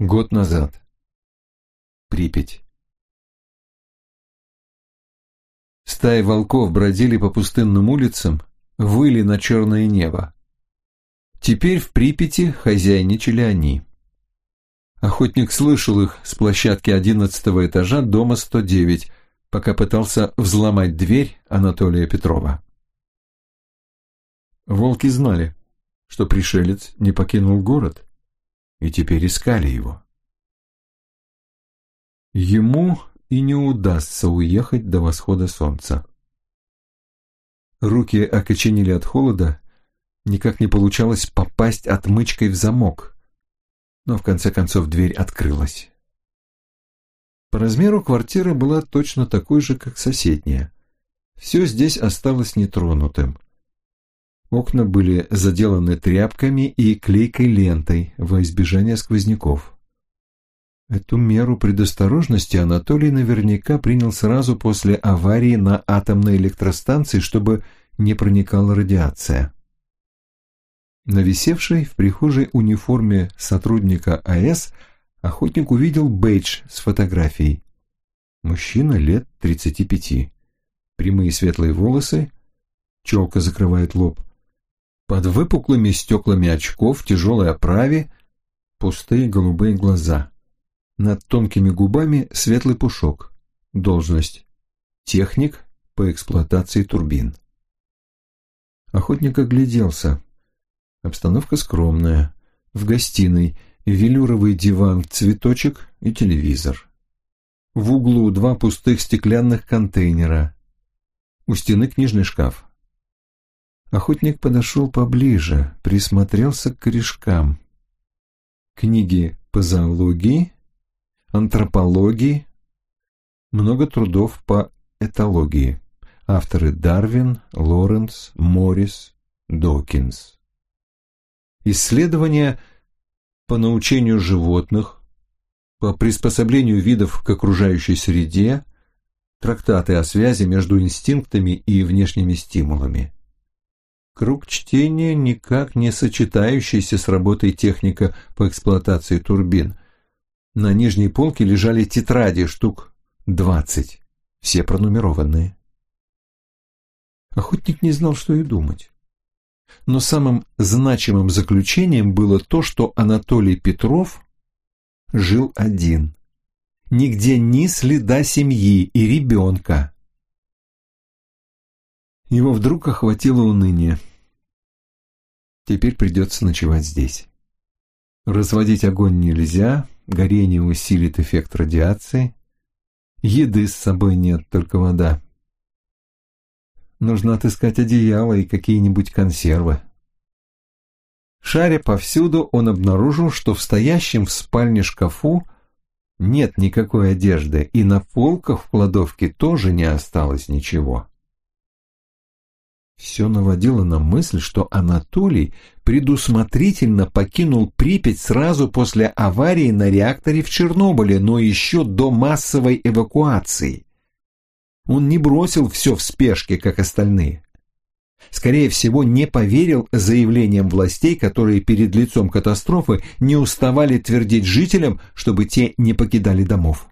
Год назад. Припять. Стаи волков бродили по пустынным улицам, выли на черное небо. Теперь в Припяти хозяйничали они. Охотник слышал их с площадки одиннадцатого этажа дома 109, пока пытался взломать дверь Анатолия Петрова. Волки знали, что пришелец не покинул город, и теперь искали его. Ему и не удастся уехать до восхода солнца. Руки окоченели от холода, никак не получалось попасть отмычкой в замок, но в конце концов дверь открылась. По размеру квартира была точно такой же, как соседняя. Все здесь осталось нетронутым. Окна были заделаны тряпками и клейкой лентой во избежание сквозняков. Эту меру предосторожности Анатолий наверняка принял сразу после аварии на атомной электростанции, чтобы не проникала радиация. На висевшей в прихожей униформе сотрудника АЭС охотник увидел бейдж с фотографией. Мужчина лет 35. Прямые светлые волосы, челка закрывает лоб, под выпуклыми стеклами очков, в тяжелой оправе, пустые голубые глаза. Над тонкими губами светлый пушок. Должность. Техник по эксплуатации турбин. Охотник огляделся. Обстановка скромная. В гостиной велюровый диван, цветочек и телевизор. В углу два пустых стеклянных контейнера. У стены книжный шкаф. Охотник подошел поближе, присмотрелся к корешкам. Книги по зоологии, антропологии, много трудов по этологии. Авторы Дарвин, Лоренс, Моррис, Докинс. Исследования по научению животных, по приспособлению видов к окружающей среде, трактаты о связи между инстинктами и внешними стимулами. Круг чтения никак не сочетающийся с работой техника по эксплуатации турбин. На нижней полке лежали тетради штук двадцать, все пронумерованные. Охотник не знал, что и думать. Но самым значимым заключением было то, что Анатолий Петров жил один. Нигде ни следа семьи и ребенка. Его вдруг охватило уныние. Теперь придется ночевать здесь. Разводить огонь нельзя, горение усилит эффект радиации. Еды с собой нет, только вода. Нужно отыскать одеяло и какие-нибудь консервы. Шаря повсюду, он обнаружил, что в стоящем в спальне шкафу нет никакой одежды, и на полках в кладовке тоже не осталось ничего. Все наводило на мысль, что Анатолий предусмотрительно покинул Припять сразу после аварии на реакторе в Чернобыле, но еще до массовой эвакуации. Он не бросил все в спешке, как остальные. Скорее всего, не поверил заявлениям властей, которые перед лицом катастрофы не уставали твердить жителям, чтобы те не покидали домов.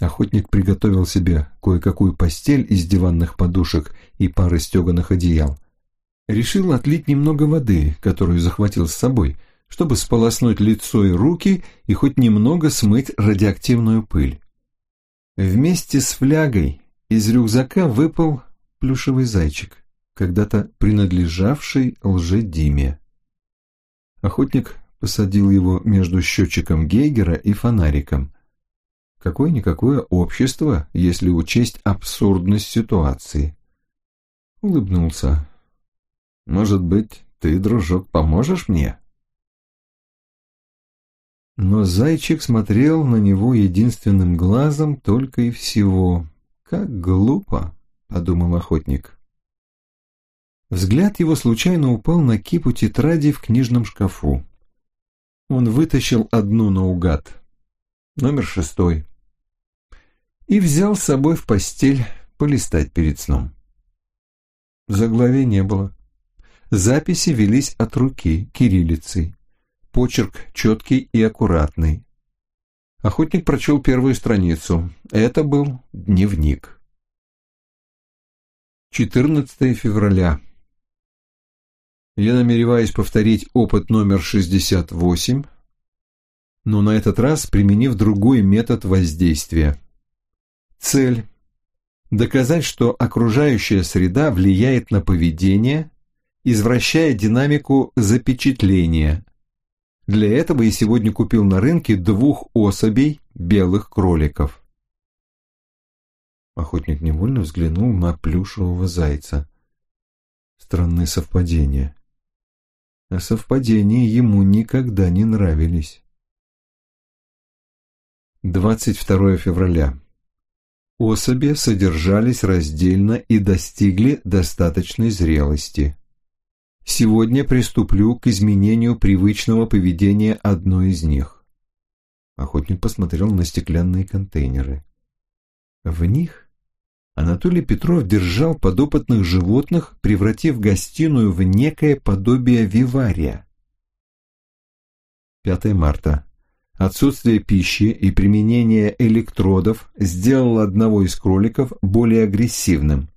Охотник приготовил себе кое-какую постель из диванных подушек и пары стеганых одеял. Решил отлить немного воды, которую захватил с собой, чтобы сполоснуть лицо и руки и хоть немного смыть радиоактивную пыль. Вместе с флягой из рюкзака выпал плюшевый зайчик, когда-то принадлежавший лже-Диме. Охотник посадил его между счетчиком Гейгера и фонариком – Какое-никакое общество, если учесть абсурдность ситуации. Улыбнулся. «Может быть, ты, дружок, поможешь мне?» Но зайчик смотрел на него единственным глазом только и всего. «Как глупо!» — подумал охотник. Взгляд его случайно упал на кипу тетрадей в книжном шкафу. Он вытащил одну наугад. Номер шестой и взял с собой в постель полистать перед сном. Заглавия не было. Записи велись от руки, кириллицей. почерк четкий и аккуратный. Охотник прочел первую страницу. Это был дневник. 14 февраля. Я намереваюсь повторить опыт номер 68, но на этот раз применив другой метод воздействия. Цель – доказать, что окружающая среда влияет на поведение, извращая динамику запечатления. Для этого я сегодня купил на рынке двух особей белых кроликов. Охотник невольно взглянул на плюшевого зайца. Странное совпадение. А совпадения ему никогда не нравились. 22 февраля. Особи содержались раздельно и достигли достаточной зрелости. Сегодня приступлю к изменению привычного поведения одной из них. Охотник посмотрел на стеклянные контейнеры. В них Анатолий Петров держал подопытных животных, превратив гостиную в некое подобие вивария. 5 марта. Отсутствие пищи и применение электродов сделало одного из кроликов более агрессивным.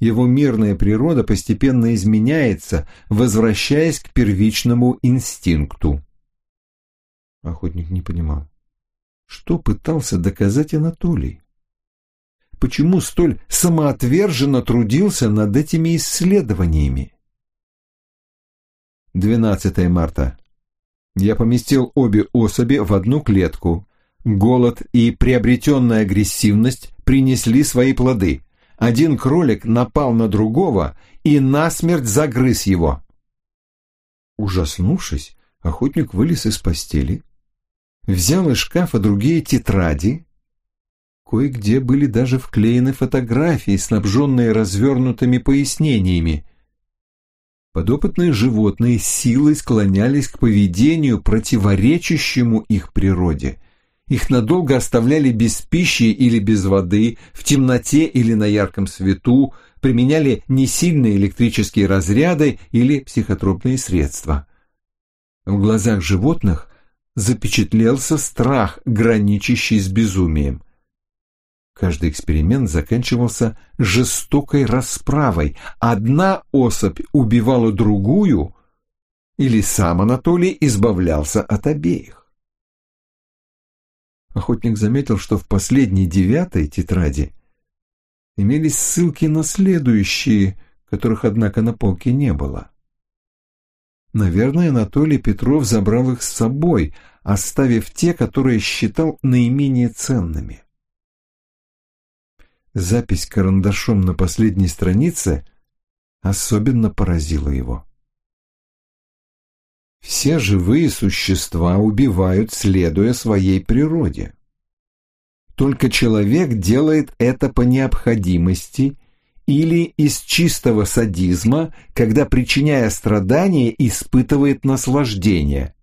Его мирная природа постепенно изменяется, возвращаясь к первичному инстинкту. Охотник не понимал, что пытался доказать Анатолий. Почему столь самоотверженно трудился над этими исследованиями? 12 марта. Я поместил обе особи в одну клетку. Голод и приобретенная агрессивность принесли свои плоды. Один кролик напал на другого и насмерть загрыз его. Ужаснувшись, охотник вылез из постели, взял из шкафа другие тетради. Кое-где были даже вклеены фотографии, снабженные развернутыми пояснениями. Подопытные животные силой склонялись к поведению, противоречащему их природе. Их надолго оставляли без пищи или без воды, в темноте или на ярком свету, применяли несильные электрические разряды или психотропные средства. В глазах животных запечатлелся страх, граничащий с безумием. Каждый эксперимент заканчивался жестокой расправой. Одна особь убивала другую, или сам Анатолий избавлялся от обеих. Охотник заметил, что в последней девятой тетради имелись ссылки на следующие, которых, однако, на полке не было. Наверное, Анатолий Петров забрал их с собой, оставив те, которые считал наименее ценными. Запись карандашом на последней странице особенно поразила его. Все живые существа убивают, следуя своей природе. Только человек делает это по необходимости или из чистого садизма, когда, причиняя страдания, испытывает наслаждение.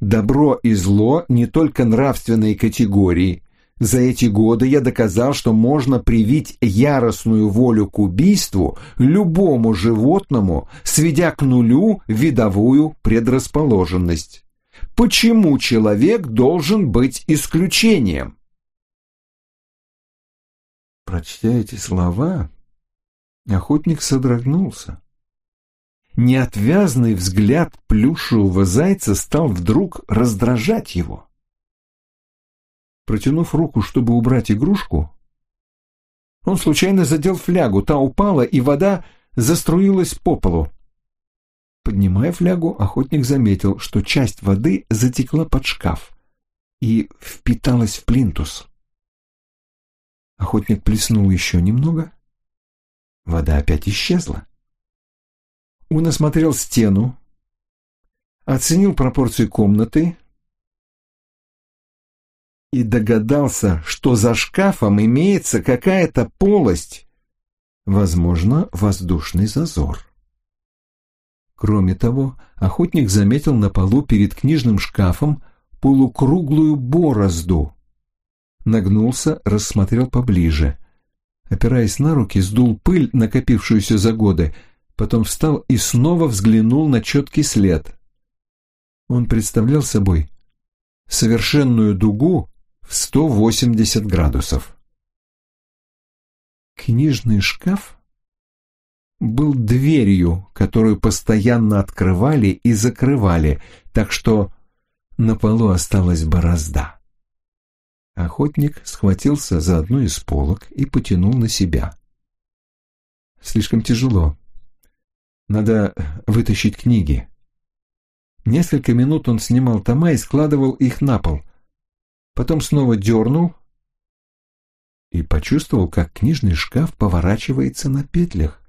Добро и зло не только нравственные категории, за эти годы я доказал, что можно привить яростную волю к убийству любому животному, сведя к нулю видовую предрасположенность. Почему человек должен быть исключением? Прочтя эти слова, охотник содрогнулся. Неотвязный взгляд плюшевого зайца стал вдруг раздражать его. Протянув руку, чтобы убрать игрушку, он случайно задел флягу, та упала, и вода заструилась по полу. Поднимая флягу, охотник заметил, что часть воды затекла под шкаф и впиталась в плинтус. Охотник плеснул еще немного. Вода опять исчезла. Он осмотрел стену, оценил пропорции комнаты, и догадался, что за шкафом имеется какая-то полость, возможно, воздушный зазор. Кроме того, охотник заметил на полу перед книжным шкафом полукруглую борозду. Нагнулся, рассмотрел поближе. Опираясь на руки, сдул пыль, накопившуюся за годы, потом встал и снова взглянул на четкий след. Он представлял собой совершенную дугу в 180 градусов. Книжный шкаф был дверью, которую постоянно открывали и закрывали, так что на полу осталась борозда. Охотник схватился за одну из полок и потянул на себя. Слишком тяжело. Надо вытащить книги. Несколько минут он снимал тома и складывал их на пол. Потом снова дернул и почувствовал, как книжный шкаф поворачивается на петлях.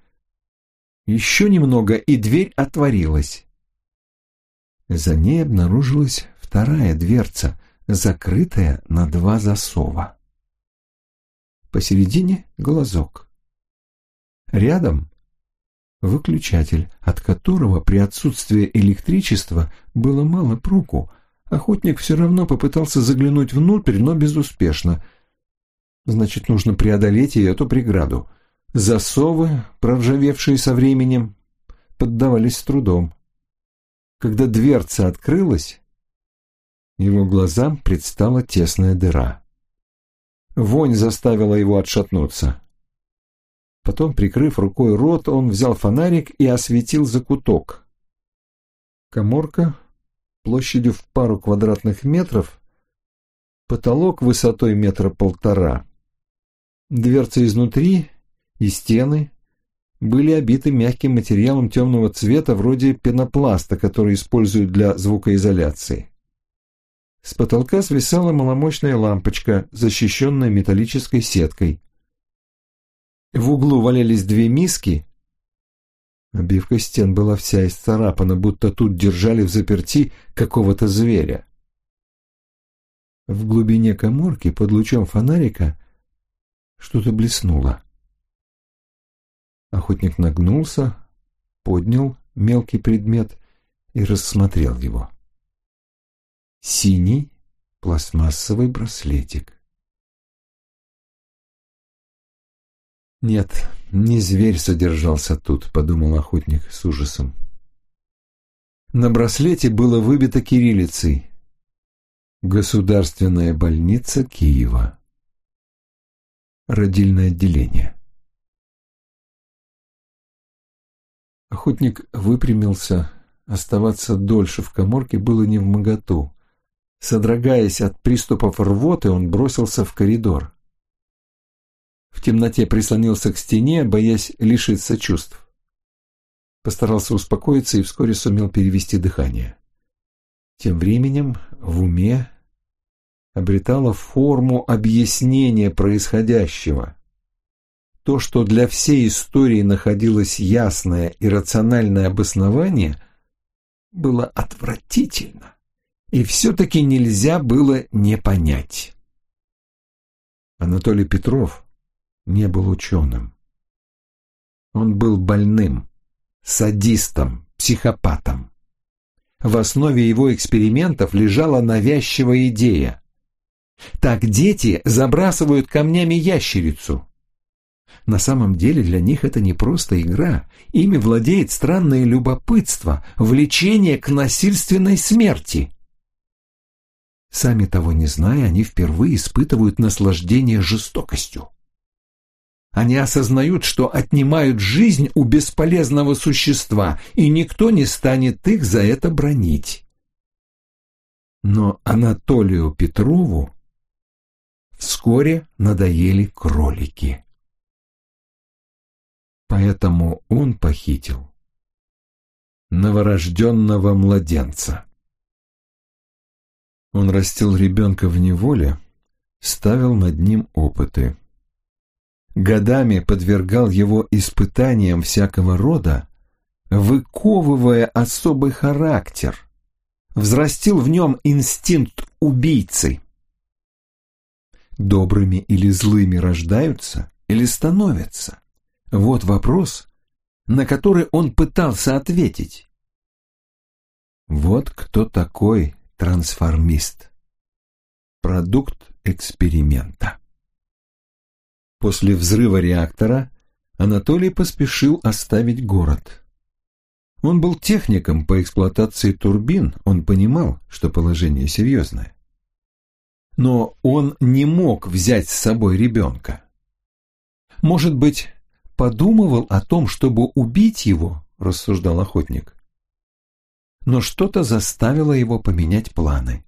Еще немного, и дверь отворилась. За ней обнаружилась вторая дверца, закрытая на два засова. Посередине глазок. Рядом выключатель, от которого при отсутствии электричества было мало проку. Охотник все равно попытался заглянуть внутрь, но безуспешно. Значит, нужно преодолеть и эту преграду. Засовы, проржавевшие со временем, поддавались с трудом. Когда дверца открылась, его глазам предстала тесная дыра. Вонь заставила его отшатнуться. Потом, прикрыв рукой рот, он взял фонарик и осветил закуток. Коморка площадью в пару квадратных метров, потолок высотой метра полтора. Дверцы изнутри и стены были обиты мягким материалом темного цвета вроде пенопласта, который используют для звукоизоляции. С потолка свисала маломощная лампочка, защищенная металлической сеткой. В углу валялись две миски. Обивка стен была вся исцарапана, будто тут держали в заперти какого-то зверя. В глубине коморки под лучом фонарика что-то блеснуло. Охотник нагнулся, поднял мелкий предмет и рассмотрел его. Синий пластмассовый браслетик. «Нет, не зверь содержался тут», — подумал охотник с ужасом. На браслете было выбито кириллицей «Государственная больница Киева». Родильное отделение. Охотник выпрямился. Оставаться дольше в коморке было не в моготу. Содрогаясь от приступов рвоты, он бросился в коридор. В темноте прислонился к стене, боясь лишиться чувств. Постарался успокоиться и вскоре сумел перевести дыхание. Тем временем в уме обретало форму объяснения происходящего. То, что для всей истории находилось ясное и рациональное обоснование, было отвратительно, и все-таки нельзя было не понять. Анатолий Петров не был ученым. Он был больным, садистом, психопатом. В основе его экспериментов лежала навязчивая идея. Так дети забрасывают камнями ящерицу. На самом деле для них это не просто игра. Ими владеет странное любопытство, влечение к насильственной смерти. Сами того не зная, они впервые испытывают наслаждение жестокостью. Они осознают, что отнимают жизнь у бесполезного существа, и никто не станет их за это бронить. Но Анатолию Петрову вскоре надоели кролики. Поэтому он похитил новорожденного младенца. Он растил ребенка в неволе, ставил над ним опыты. Годами подвергал его испытаниям всякого рода, выковывая особый характер, взрастил в нем инстинкт убийцы. Добрыми или злыми рождаются или становятся? Вот вопрос, на который он пытался ответить. Вот кто такой трансформист. Продукт эксперимента. После взрыва реактора Анатолий поспешил оставить город. Он был техником по эксплуатации турбин, он понимал, что положение серьезное. Но он не мог взять с собой ребенка. Может быть, подумывал о том, чтобы убить его, рассуждал охотник. Но что-то заставило его поменять планы.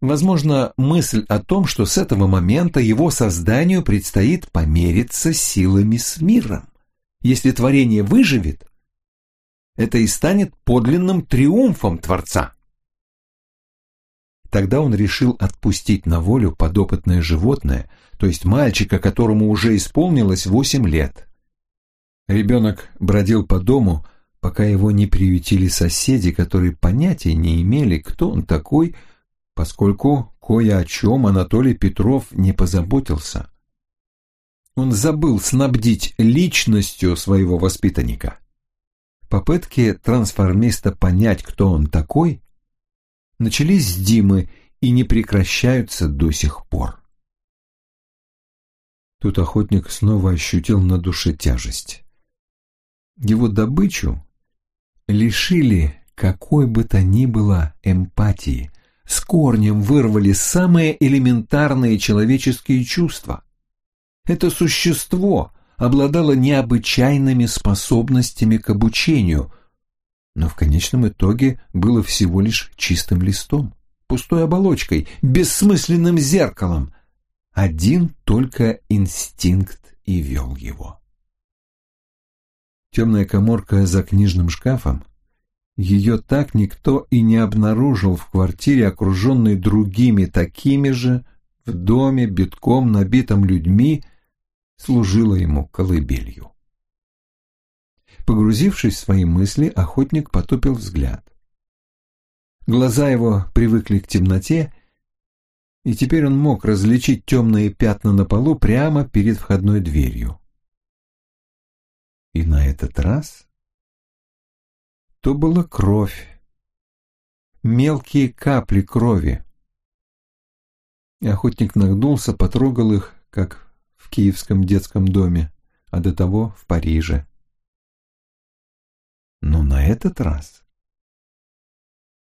Возможно, мысль о том, что с этого момента его созданию предстоит помериться силами с миром. Если творение выживет, это и станет подлинным триумфом Творца. Тогда он решил отпустить на волю подопытное животное, то есть мальчика, которому уже исполнилось восемь лет. Ребенок бродил по дому, пока его не приютили соседи, которые понятия не имели, кто он такой, поскольку кое о чем Анатолий Петров не позаботился. Он забыл снабдить личностью своего воспитанника. Попытки трансформиста понять, кто он такой, начались с Димы и не прекращаются до сих пор. Тут охотник снова ощутил на душе тяжесть. Его добычу лишили какой бы то ни было эмпатии, с корнем вырвали самые элементарные человеческие чувства. Это существо обладало необычайными способностями к обучению, но в конечном итоге было всего лишь чистым листом, пустой оболочкой, бессмысленным зеркалом. Один только инстинкт и вел его. Темная коморка за книжным шкафом ее так никто и не обнаружил в квартире, окруженной другими такими же, в доме, битком набитом людьми, служила ему колыбелью. Погрузившись в свои мысли, охотник потупил взгляд. Глаза его привыкли к темноте, и теперь он мог различить темные пятна на полу прямо перед входной дверью. И на этот раз то была кровь, мелкие капли крови. И охотник нагнулся, потрогал их, как в киевском детском доме, а до того в Париже. Но на этот раз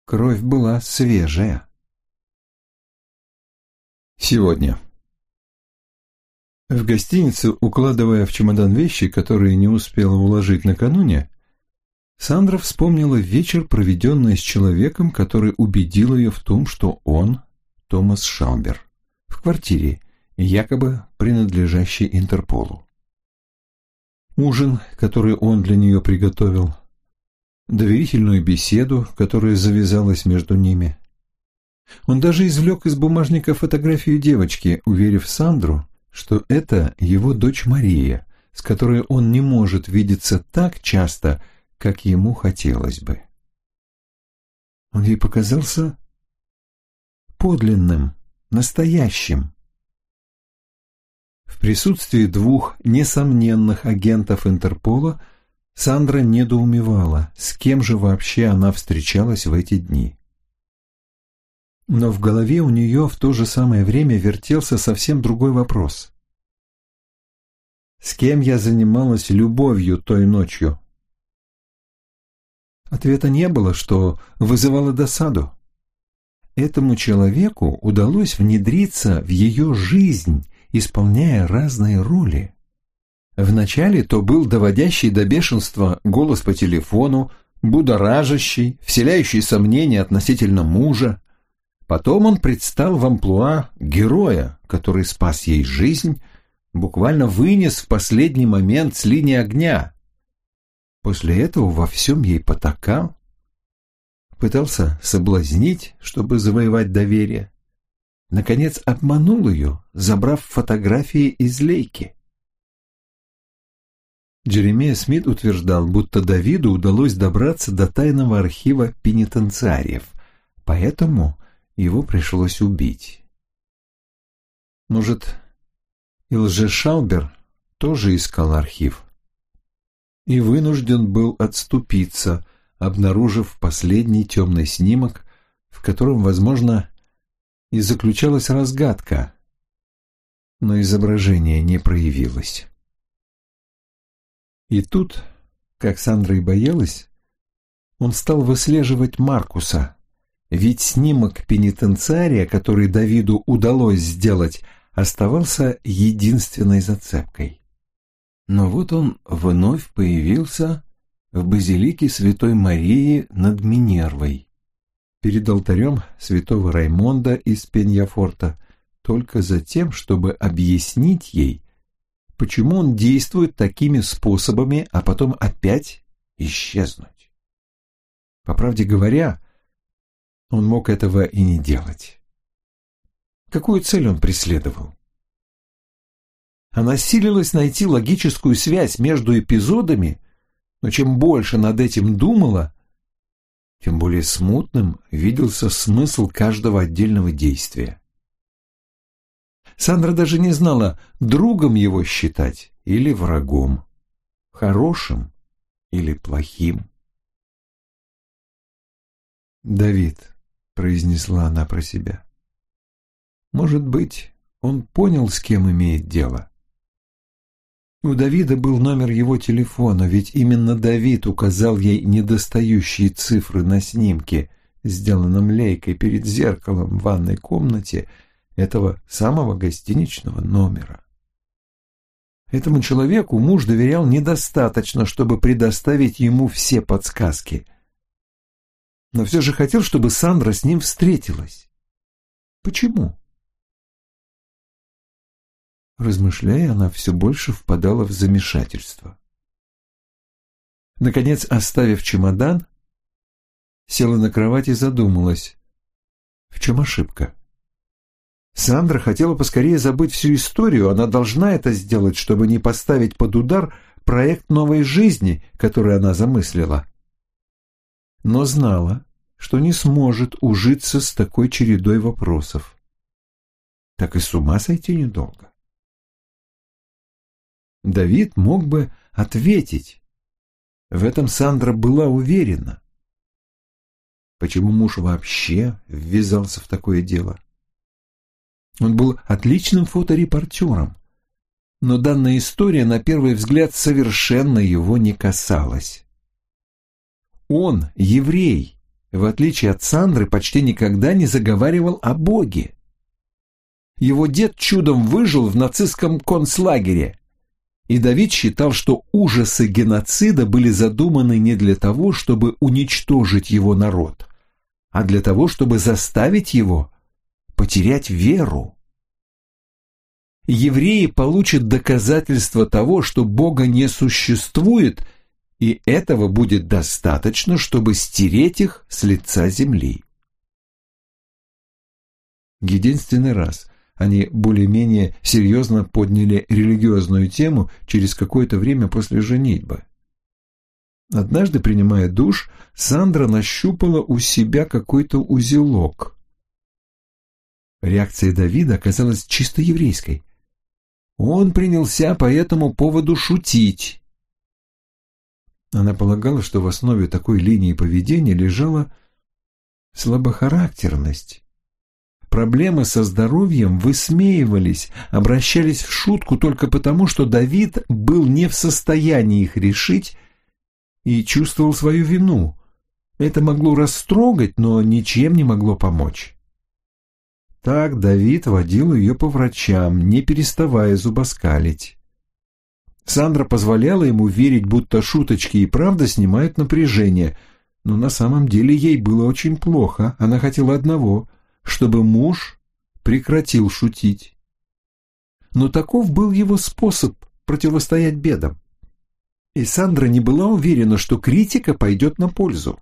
кровь была свежая. Сегодня. В гостинице, укладывая в чемодан вещи, которые не успела уложить накануне, Сандра вспомнила вечер, проведенный с человеком, который убедил ее в том, что он Томас Шаубер, в квартире, якобы принадлежащей Интерполу. Ужин, который он для нее приготовил, доверительную беседу, которая завязалась между ними. Он даже извлек из бумажника фотографию девочки, уверив Сандру, что это его дочь Мария, с которой он не может видеться так часто, как ему хотелось бы. Он ей показался подлинным, настоящим. В присутствии двух несомненных агентов Интерпола Сандра недоумевала, с кем же вообще она встречалась в эти дни. Но в голове у нее в то же самое время вертелся совсем другой вопрос. «С кем я занималась любовью той ночью?» Ответа не было, что вызывало досаду. Этому человеку удалось внедриться в ее жизнь, исполняя разные роли. Вначале то был доводящий до бешенства голос по телефону, будоражащий, вселяющий сомнения относительно мужа. Потом он предстал в амплуа героя, который спас ей жизнь, буквально вынес в последний момент с линии огня, После этого во всем ей потакал, пытался соблазнить, чтобы завоевать доверие. Наконец обманул ее, забрав фотографии из лейки. Джеремия Смит утверждал, будто Давиду удалось добраться до тайного архива пенитенциариев, поэтому его пришлось убить. Может, и лжешаубер тоже искал архив? И вынужден был отступиться, обнаружив последний темный снимок, в котором, возможно, и заключалась разгадка, но изображение не проявилось. И тут, как Сандра и боялась, Он стал выслеживать Маркуса, ведь снимок пенитенциария, который Давиду удалось сделать, оставался единственной зацепкой. Но вот он вновь появился в базилике Святой Марии над Минервой, перед алтарем святого Раймонда из Пеньяфорта, только за тем, чтобы объяснить ей, почему он действует такими способами, а потом опять исчезнуть. По правде говоря, он мог этого и не делать. Какую цель он преследовал? Она силилась найти логическую связь между эпизодами, но чем больше над этим думала, тем более смутным виделся смысл каждого отдельного действия. Сандра даже не знала, другом его считать или врагом, хорошим или плохим. «Давид», — произнесла она про себя, — «может быть, он понял, с кем имеет дело». У Давида был номер его телефона, ведь именно Давид указал ей недостающие цифры на снимке, сделанном лейкой перед зеркалом в ванной комнате этого самого гостиничного номера. Этому человеку муж доверял недостаточно, чтобы предоставить ему все подсказки. Но все же хотел, чтобы Сандра с ним встретилась. Почему? Размышляя, она все больше впадала в замешательство. Наконец, оставив чемодан, села на кровать и задумалась. В чем ошибка? Сандра хотела поскорее забыть всю историю, она должна это сделать, чтобы не поставить под удар проект новой жизни, который она замыслила. Но знала, что не сможет ужиться с такой чередой вопросов. Так и с ума сойти недолго. Давид мог бы ответить. В этом Сандра была уверена. Почему муж вообще ввязался в такое дело? Он был отличным фоторепортером, но данная история на первый взгляд совершенно его не касалась. Он, еврей, в отличие от Сандры, почти никогда не заговаривал о Боге. Его дед чудом выжил в нацистском концлагере, и Давид считал, что ужасы геноцида были задуманы не для того, чтобы уничтожить его народ, а для того, чтобы заставить его потерять веру. Евреи получат доказательство того, что Бога не существует, и этого будет достаточно, чтобы стереть их с лица земли. Единственный раз они более-менее серьезно подняли религиозную тему через какое-то время после женитьбы. Однажды, принимая душ, Сандра нащупала у себя какой-то узелок. Реакция Давида оказалась чисто еврейской. Он принялся по этому поводу шутить. Она полагала, что в основе такой линии поведения лежала слабохарактерность. Проблемы со здоровьем высмеивались, обращались в шутку только потому, что Давид был не в состоянии их решить и чувствовал свою вину. Это могло растрогать, но ничем не могло помочь. Так Давид водил ее по врачам, не переставая зубоскалить. Сандра позволяла ему верить, будто шуточки и правда снимают напряжение, но на самом деле ей было очень плохо. Она хотела одного чтобы муж прекратил шутить. Но таков был его способ противостоять бедам. И Сандра не была уверена, что критика пойдет на пользу.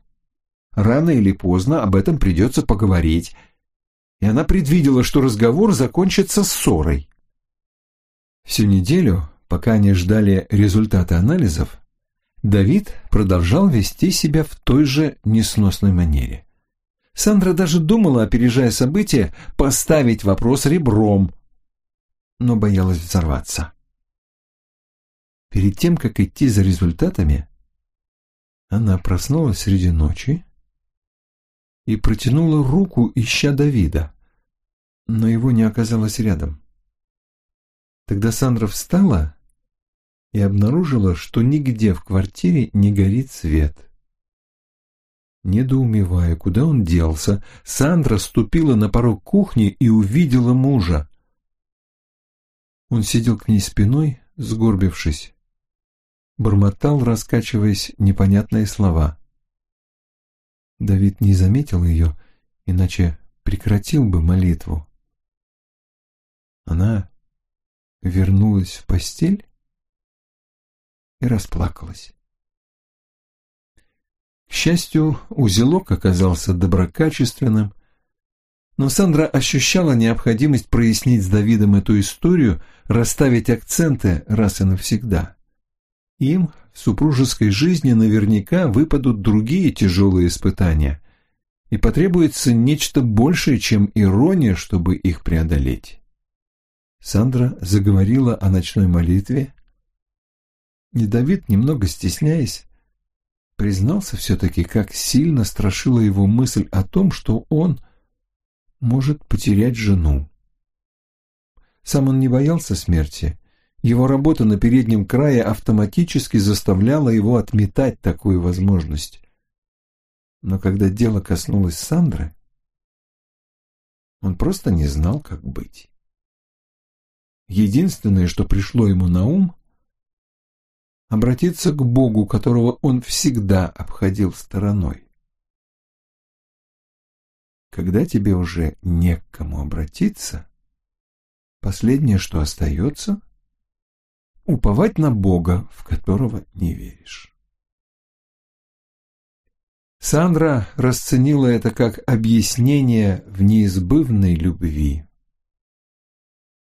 Рано или поздно об этом придется поговорить, и она предвидела, что разговор закончится ссорой. Всю неделю, пока они ждали результата анализов, Давид продолжал вести себя в той же несносной манере. Сандра даже думала, опережая события, поставить вопрос ребром, но боялась взорваться. Перед тем, как идти за результатами, она проснулась среди ночи и протянула руку, ища Давида, но его не оказалось рядом. Тогда Сандра встала и обнаружила, что нигде в квартире не горит свет. Недоумевая, куда он делся, Сандра ступила на порог кухни и увидела мужа. Он сидел к ней спиной, сгорбившись. Бормотал, раскачиваясь, непонятные слова. Давид не заметил ее, иначе прекратил бы молитву. Она вернулась в постель и расплакалась. К счастью, узелок оказался доброкачественным, но Сандра ощущала необходимость прояснить с Давидом эту историю, расставить акценты раз и навсегда. Им в супружеской жизни наверняка выпадут другие тяжелые испытания, и потребуется нечто большее, чем ирония, чтобы их преодолеть. Сандра заговорила о ночной молитве, и Давид, немного стесняясь, признался все-таки, как сильно страшила его мысль о том, что он может потерять жену. Сам он не боялся смерти. Его работа на переднем крае автоматически заставляла его отметать такую возможность. Но когда дело коснулось Сандры, он просто не знал, как быть. Единственное, что пришло ему на ум, обратиться к Богу, которого он всегда обходил стороной. Когда тебе уже не к кому обратиться, последнее, что остается, уповать на Бога, в которого не веришь. Сандра расценила это как объяснение в неизбывной любви.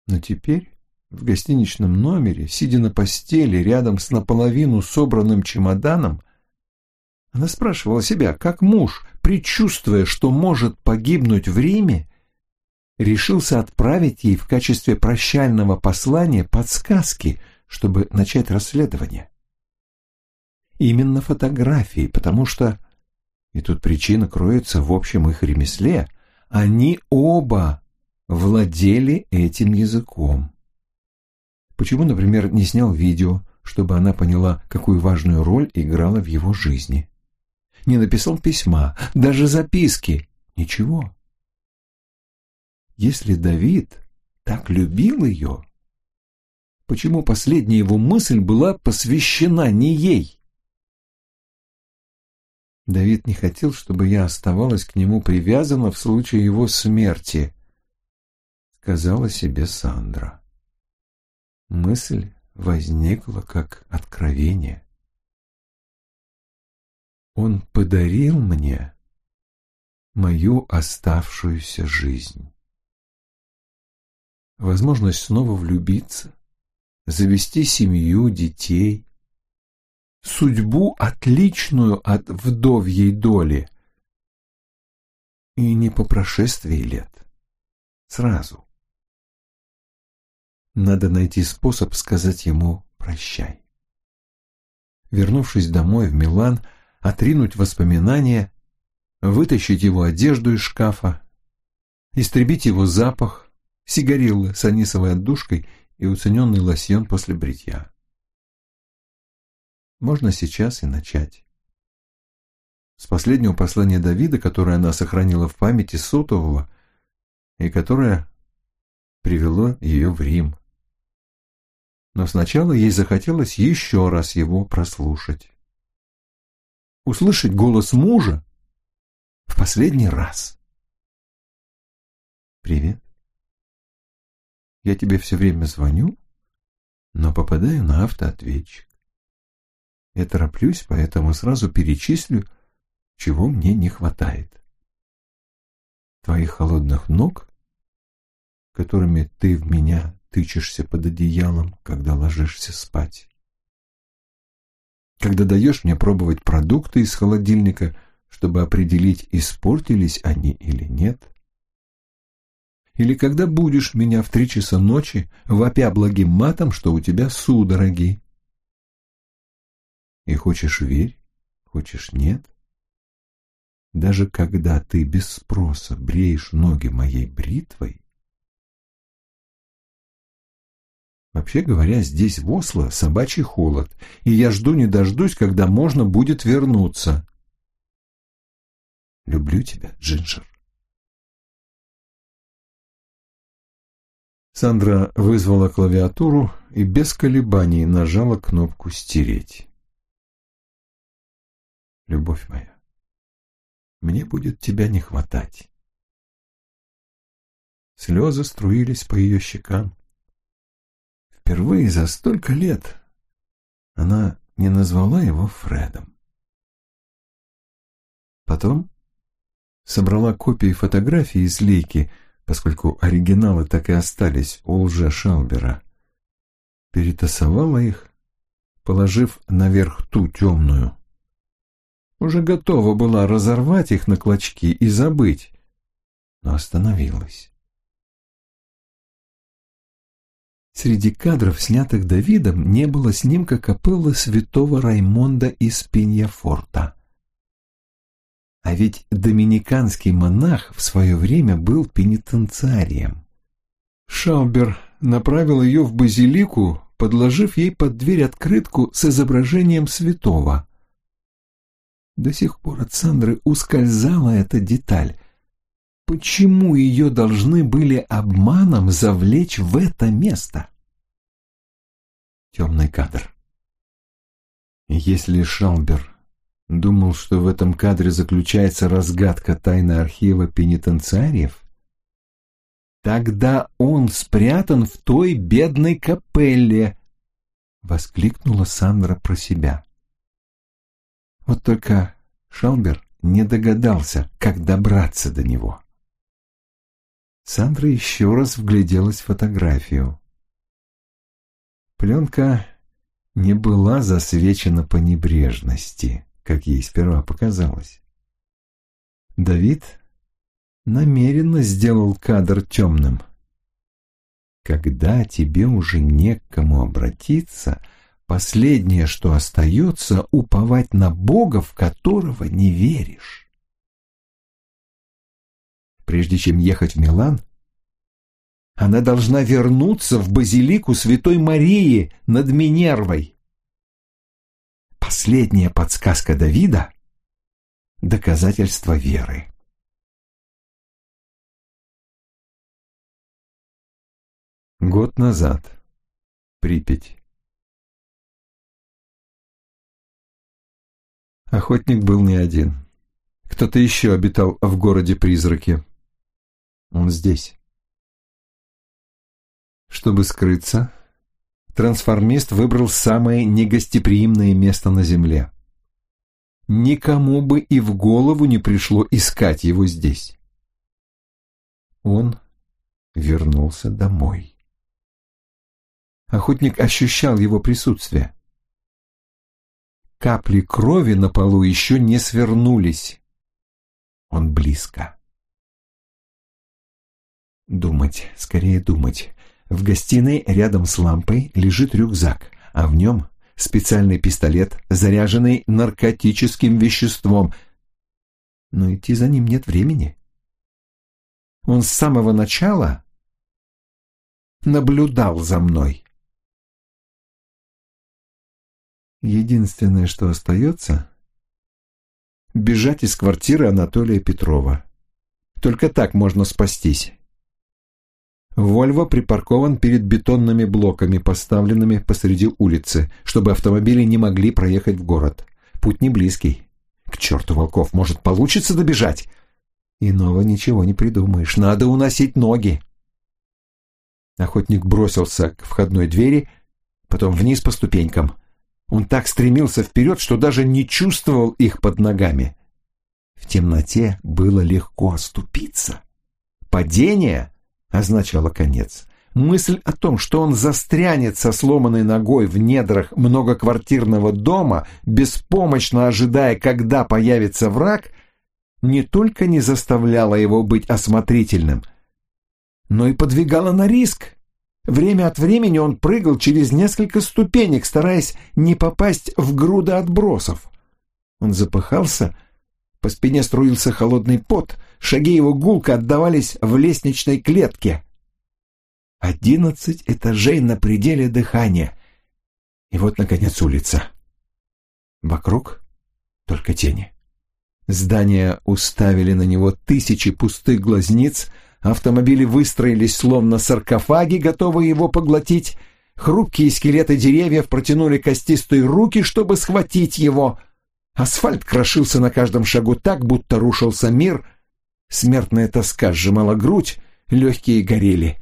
Но теперь в гостиничном номере, сидя на постели рядом с наполовину собранным чемоданом, она спрашивала себя, как муж, предчувствуя, что может погибнуть в Риме, решился отправить ей в качестве прощального послания подсказки, чтобы начать расследование. Именно фотографии, потому что и тут причина кроется в общем их ремесле. Они оба владели этим языком. Почему, например, не снял видео, чтобы она поняла, какую важную роль играла в его жизни? Не написал письма, даже записки. Ничего. Если Давид так любил ее, почему последняя его мысль была посвящена не ей? Давид не хотел, чтобы я оставалась к нему привязана в случае его смерти, сказала себе Сандра. Мысль возникла как откровение. Он подарил мне мою оставшуюся жизнь. Возможность снова влюбиться, завести семью, детей, судьбу, отличную от вдовьей доли. И не по прошествии лет. Сразу. Надо найти способ сказать ему «прощай». Вернувшись домой в Милан, отринуть воспоминания, вытащить его одежду из шкафа, истребить его запах, сигариллы с анисовой отдушкой и уцененный лосьон после бритья можно сейчас и начать. С последнего послания Давида, которое она сохранила в памяти сотового и которое привело ее в Рим. Но сначала ей захотелось еще раз его прослушать. Услышать голос мужа в последний раз. «Привет. Я тебе все время звоню, но попадаю на автоответчик. Я тороплюсь, поэтому сразу перечислю, чего мне не хватает. Твоих холодных ног, которыми ты в меня тычешься под одеялом, когда ложишься спать. Когда даешь мне пробовать продукты из холодильника, чтобы определить, испортились они или нет. Или когда будешь меня в три часа ночи, вопя благим матом, что у тебя судороги. И хочешь верь, хочешь нет. Даже когда ты без спроса бреешь ноги моей бритвой, Вообще говоря, здесь в Осло собачий холод, и я жду не дождусь, когда можно будет вернуться. Люблю тебя, Джинджер. Сандра вызвала клавиатуру и без колебаний нажала кнопку «Стереть». Любовь моя, мне будет тебя не хватать. Слезы струились по ее щекам. Впервые за столько лет она не назвала его Фредом. Потом собрала копии фотографий из лейки, поскольку оригиналы так и остались у лже-шалбера. Перетасовала их, положив наверх ту темную. Уже готова была разорвать их на клочки и забыть, но остановилась. Среди кадров, снятых Давидом, не было снимка капеллы святого Раймонда из Пеньяфорта. А ведь доминиканский монах в свое время был пенитенциарием. Шаубер направил ее в базилику, подложив ей под дверь открытку с изображением святого. До сих пор от Сандры ускользала эта деталь. Почему ее должны были обманом завлечь в это место? Темный кадр. Если Шалбер думал, что в этом кадре заключается разгадка тайны архива пенитенциариев, тогда он спрятан в той бедной капелле, воскликнула Сандра про себя. Вот только Шалбер не догадался, как добраться до него. Сандра еще раз вгляделась в фотографию. Пленка не была засвечена по небрежности, как ей сперва показалось. Давид намеренно сделал кадр темным. Когда тебе уже не к кому обратиться — Последнее, что остается, уповать на Бога, в которого не веришь. Прежде чем ехать в Милан, она должна вернуться в базилику Святой Марии над Минервой. Последняя подсказка Давида — доказательство веры. Год назад. Припять. Охотник был не один. Кто-то еще обитал в городе-призраке. Он здесь. Чтобы скрыться, трансформист выбрал самое негостеприимное место на земле. Никому бы и в голову не пришло искать его здесь. Он вернулся домой. Охотник ощущал его присутствие. Капли крови на полу еще не свернулись. Он близко. Думать, скорее думать. В гостиной рядом с лампой лежит рюкзак, а в нем специальный пистолет, заряженный наркотическим веществом. Но идти за ним нет времени. Он с самого начала наблюдал за мной. Единственное, что остается — бежать из квартиры Анатолия Петрова. Только так можно спастись. Вольво припаркован перед бетонными блоками, поставленными посреди улицы, чтобы автомобили не могли проехать в город. Путь не близкий. К черту волков, может, получится добежать? Иного ничего не придумаешь, надо уносить ноги. Охотник бросился к входной двери, потом вниз по ступенькам. Он так стремился вперед, что даже не чувствовал их под ногами. В темноте было легко оступиться. Падение означало конец. Мысль о том, что он застрянет со сломанной ногой в недрах многоквартирного дома, беспомощно ожидая, когда появится враг, не только не заставляла его быть осмотрительным, но и подвигала на риск. Время от времени он прыгал через несколько ступенек, стараясь не попасть в груды отбросов. Он запыхался, по спине струился холодный пот, шаги его гулко отдавались в лестничной клетке. Одиннадцать этажей на пределе дыхания. И вот, наконец, улица. Вокруг только тени. Здания уставили на него тысячи пустых глазниц, автомобили выстроились словно саркофаги, готовые его поглотить, хрупкие скелеты деревьев протянули костистые руки, чтобы схватить его. Асфальт крошился на каждом шагу так, будто рушился мир. Смертная тоска сжимала грудь, легкие горели.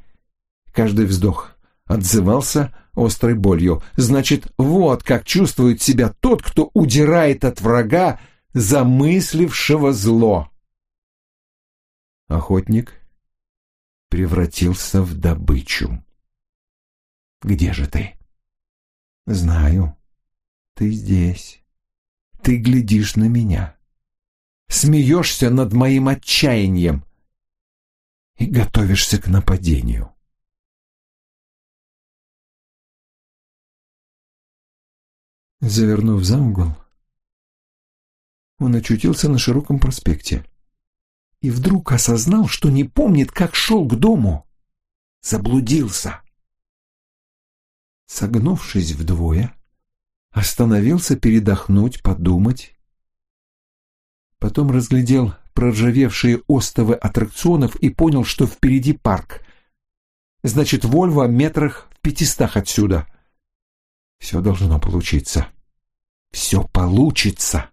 Каждый вздох отзывался острой болью. Значит, вот как чувствует себя тот, кто удирает от врага, замыслившего зло. Охотник превратился в добычу. «Где же ты?» «Знаю. Ты здесь. Ты глядишь на меня. Смеешься над моим отчаянием и готовишься к нападению». Завернув за угол, он очутился на широком проспекте и вдруг осознал, что не помнит, как шел к дому. Заблудился. Согнувшись вдвое, остановился передохнуть, подумать. Потом разглядел проржавевшие остовы аттракционов и понял, что впереди парк. Значит, Вольво метрах в пятистах отсюда. Все должно получиться. Все получится.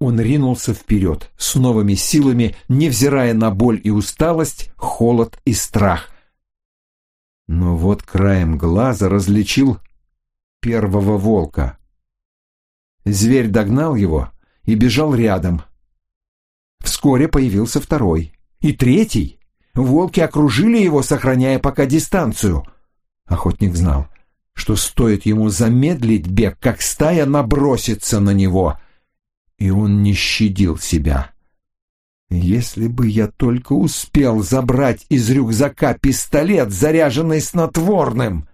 Он ринулся вперед, с новыми силами, невзирая на боль и усталость, холод и страх. Но вот краем глаза различил первого волка. Зверь догнал его и бежал рядом. Вскоре появился второй. И третий. Волки окружили его, сохраняя пока дистанцию. Охотник знал, что стоит ему замедлить бег, как стая набросится на него — и он не щадил себя. Если бы я только успел забрать из рюкзака пистолет, заряженный снотворным.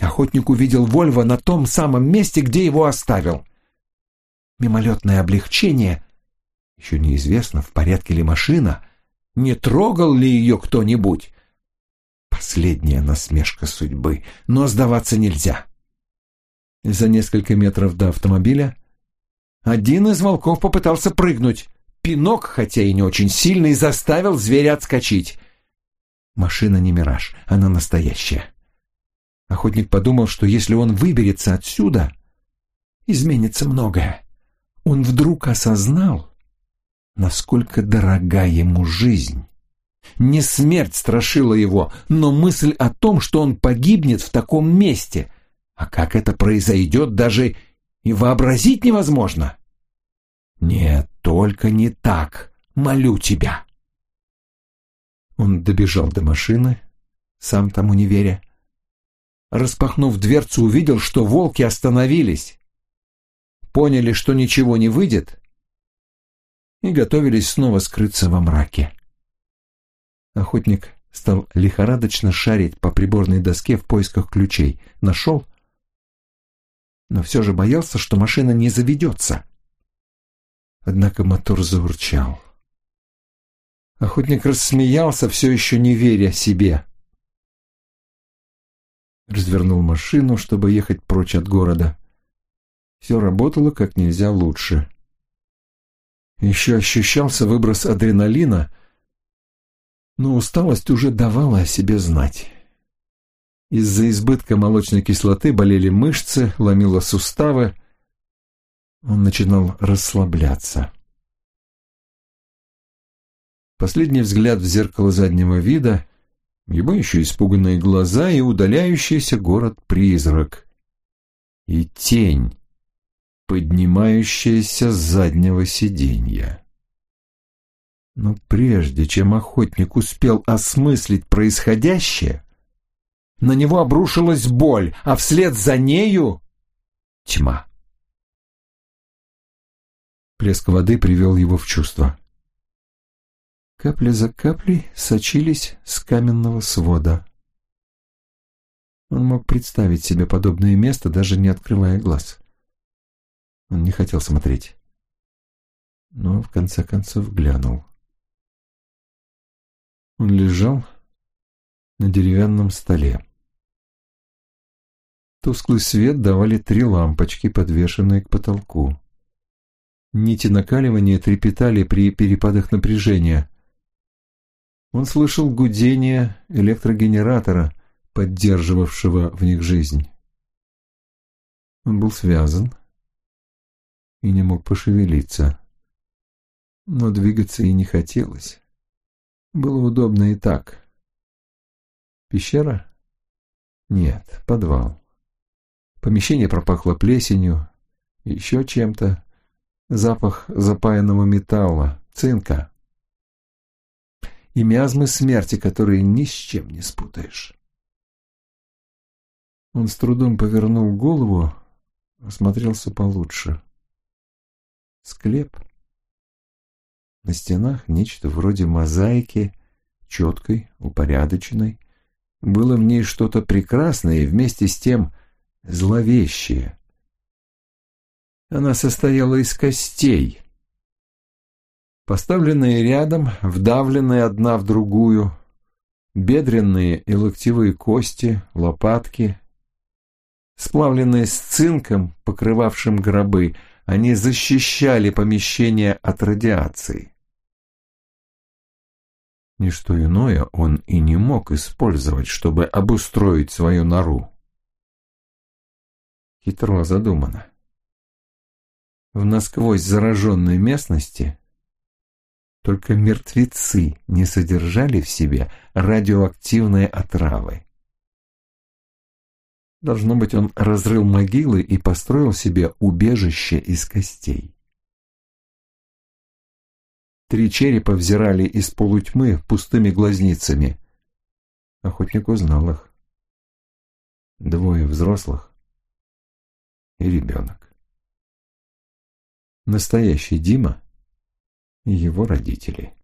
Охотник увидел Вольво на том самом месте, где его оставил. Мимолетное облегчение, еще неизвестно, в порядке ли машина, не трогал ли ее кто-нибудь. Последняя насмешка судьбы, но сдаваться нельзя. За несколько метров до автомобиля один из волков попытался прыгнуть. Пинок, хотя и не очень сильный, заставил зверя отскочить. Машина не мираж, она настоящая. Охотник подумал, что если он выберется отсюда, изменится многое. Он вдруг осознал, насколько дорога ему жизнь. Не смерть страшила его, но мысль о том, что он погибнет в таком месте. А как это произойдет, даже и вообразить невозможно. Нет, только не так, молю тебя. Он добежал до машины, сам тому не веря. Распахнув дверцу, увидел, что волки остановились. Поняли, что ничего не выйдет, и готовились снова скрыться во мраке. Охотник стал лихорадочно шарить по приборной доске в поисках ключей. Нашел — но все же боялся, что машина не заведется. Однако мотор заурчал. Охотник рассмеялся, все еще не веря себе. Развернул машину, чтобы ехать прочь от города. Все работало как нельзя лучше. Еще ощущался выброс адреналина, но усталость уже давала о себе знать. Из-за избытка молочной кислоты болели мышцы, ломило суставы. Он начинал расслабляться. Последний взгляд в зеркало заднего вида, его еще испуганные глаза и удаляющийся город-призрак. И тень, поднимающаяся с заднего сиденья. Но прежде чем охотник успел осмыслить происходящее, на него обрушилась боль, а вслед за нею — тьма. Плеск воды привел его в чувство. Капли за каплей сочились с каменного свода. Он мог представить себе подобное место, даже не открывая глаз. Он не хотел смотреть, но в конце концов глянул. Он лежал на деревянном столе. Тусклый свет давали три лампочки, подвешенные к потолку. Нити накаливания трепетали при перепадах напряжения. Он слышал гудение электрогенератора, поддерживавшего в них жизнь. Он был связан и не мог пошевелиться. Но двигаться и не хотелось. Было удобно и так. Пещера? Нет, подвал. Помещение пропахло плесенью, еще чем-то. Запах запаянного металла, цинка. И миазмы смерти, которые ни с чем не спутаешь. Он с трудом повернул голову, осмотрелся получше. Склеп. На стенах нечто вроде мозаики, четкой, упорядоченной. Было в ней что-то прекрасное и вместе с тем зловещее. Она состояла из костей, поставленные рядом, вдавленные одна в другую, бедренные и локтевые кости, лопатки, сплавленные с цинком, покрывавшим гробы, они защищали помещение от радиации. Ничто иное он и не мог использовать, чтобы обустроить свою нору. Хитро задумано. В насквозь зараженной местности только мертвецы не содержали в себе радиоактивные отравы. Должно быть, он разрыл могилы и построил себе убежище из костей. Три черепа взирали из полутьмы пустыми глазницами. Охотник узнал их. Двое взрослых и ребенок. Настоящий Дима его родители.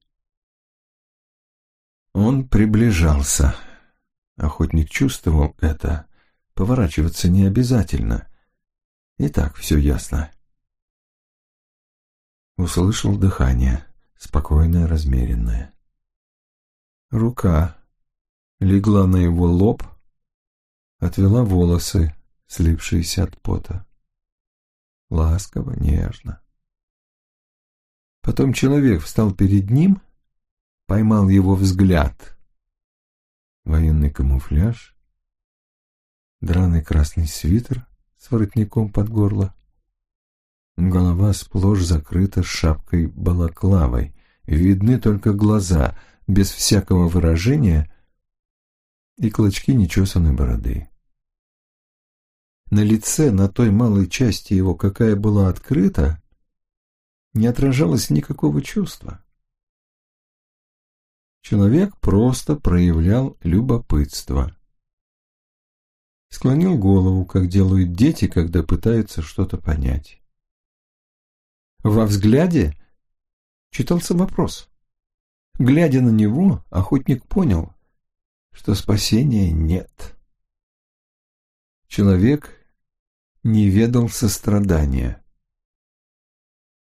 Он приближался. Охотник чувствовал это. Поворачиваться не обязательно. И так все ясно. Услышал дыхание, спокойное, размеренное. Рука легла на его лоб, отвела волосы, слипшиеся от пота. Ласково, нежно. Потом человек встал перед ним, поймал его взгляд. Военный камуфляж, драный красный свитер с воротником под горло. Голова сплошь закрыта шапкой-балаклавой, видны только глаза, без всякого выражения, и клочки нечесанной бороды. На лице, на той малой части его, какая была открыта, не отражалось никакого чувства. Человек просто проявлял любопытство. Склонил голову, как делают дети, когда пытаются что-то понять. Во взгляде читался вопрос. Глядя на него, охотник понял, что спасения нет. Человек не ведал сострадания.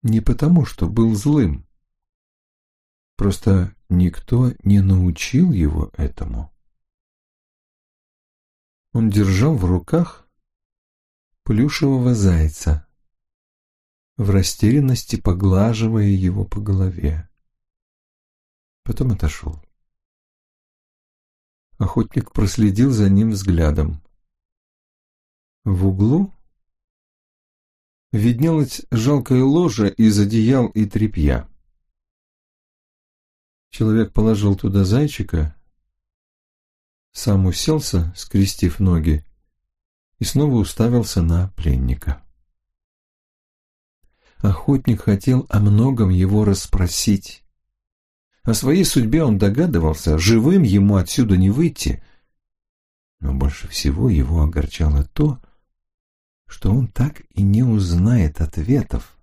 Не потому, что был злым. Просто никто не научил его этому. Он держал в руках плюшевого зайца, в растерянности поглаживая его по голове. Потом отошел. Охотник проследил за ним взглядом. В углу виднелась жалкая ложа из одеял и тряпья. Человек положил туда зайчика, сам уселся, скрестив ноги, и снова уставился на пленника. Охотник хотел о многом его расспросить. О своей судьбе он догадывался, живым ему отсюда не выйти. Но больше всего его огорчало то, что он так и не узнает ответов.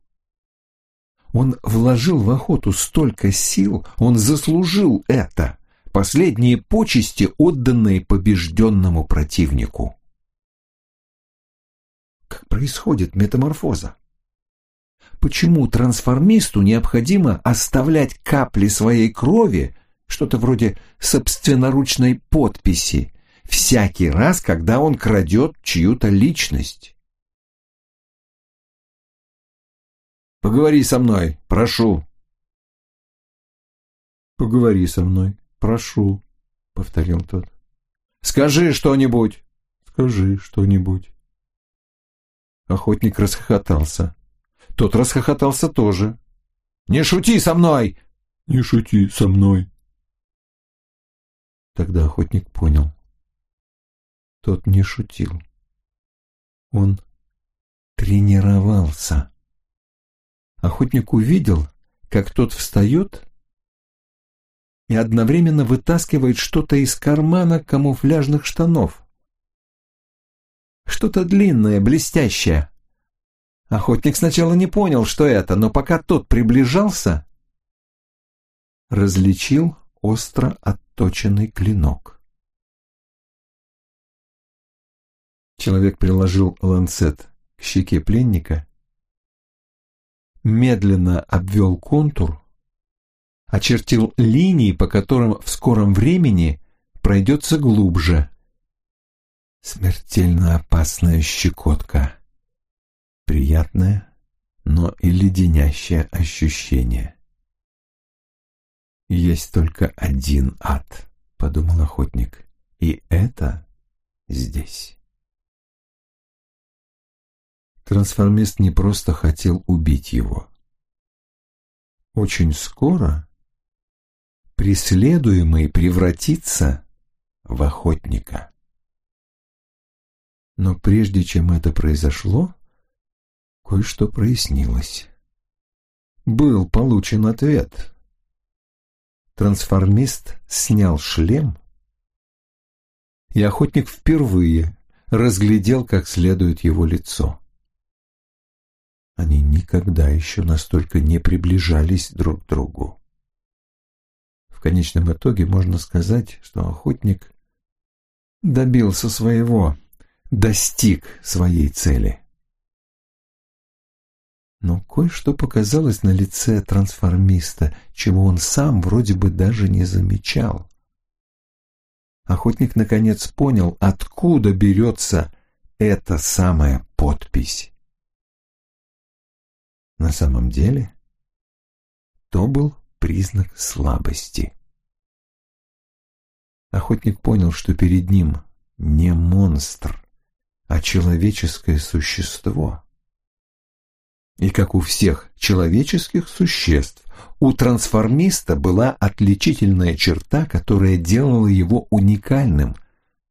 Он вложил в охоту столько сил, он заслужил это. Последние почести, отданные побежденному противнику. Как происходит метаморфоза? Почему трансформисту необходимо оставлять капли своей крови, что-то вроде собственноручной подписи, всякий раз, когда он крадет чью-то личность? Поговори со мной, прошу. Поговори со мной, прошу, повторил тот. Скажи что-нибудь. Скажи что-нибудь. Охотник расхохотался. Тот расхохотался тоже. «Не шути со мной!» «Не шути со мной!» Тогда охотник понял. Тот не шутил. Он тренировался. Охотник увидел, как тот встает и одновременно вытаскивает что-то из кармана камуфляжных штанов. Что-то длинное, блестящее. Охотник сначала не понял, что это, но пока тот приближался, различил остро отточенный клинок. Человек приложил ланцет к щеке пленника, медленно обвел контур, очертил линии, по которым в скором времени пройдется глубже. Смертельно опасная щекотка. Приятное, но и леденящее ощущение. «Есть только один ад», — подумал охотник, — «и это здесь». Трансформист не просто хотел убить его. Очень скоро преследуемый превратится в охотника. Но прежде чем это произошло, кое-что прояснилось. Был получен ответ. Трансформист снял шлем, и охотник впервые разглядел как следует его лицо. Они никогда еще настолько не приближались друг к другу. В конечном итоге можно сказать, что охотник добился своего, достиг своей цели. Но кое-что показалось на лице трансформиста, чего он сам вроде бы даже не замечал. Охотник наконец понял, откуда берется эта самая подпись. На самом деле, то был признак слабости. Охотник понял, что перед ним не монстр, а человеческое существо. И как у всех человеческих существ, у трансформиста была отличительная черта, которая делала его уникальным,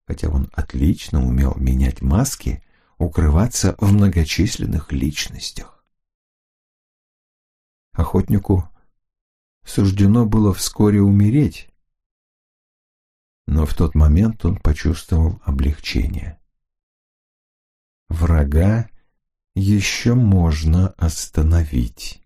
хотя он отлично умел менять маски, укрываться в многочисленных личностях. Охотнику суждено было вскоре умереть, но в тот момент он почувствовал облегчение. Врага еще можно остановить.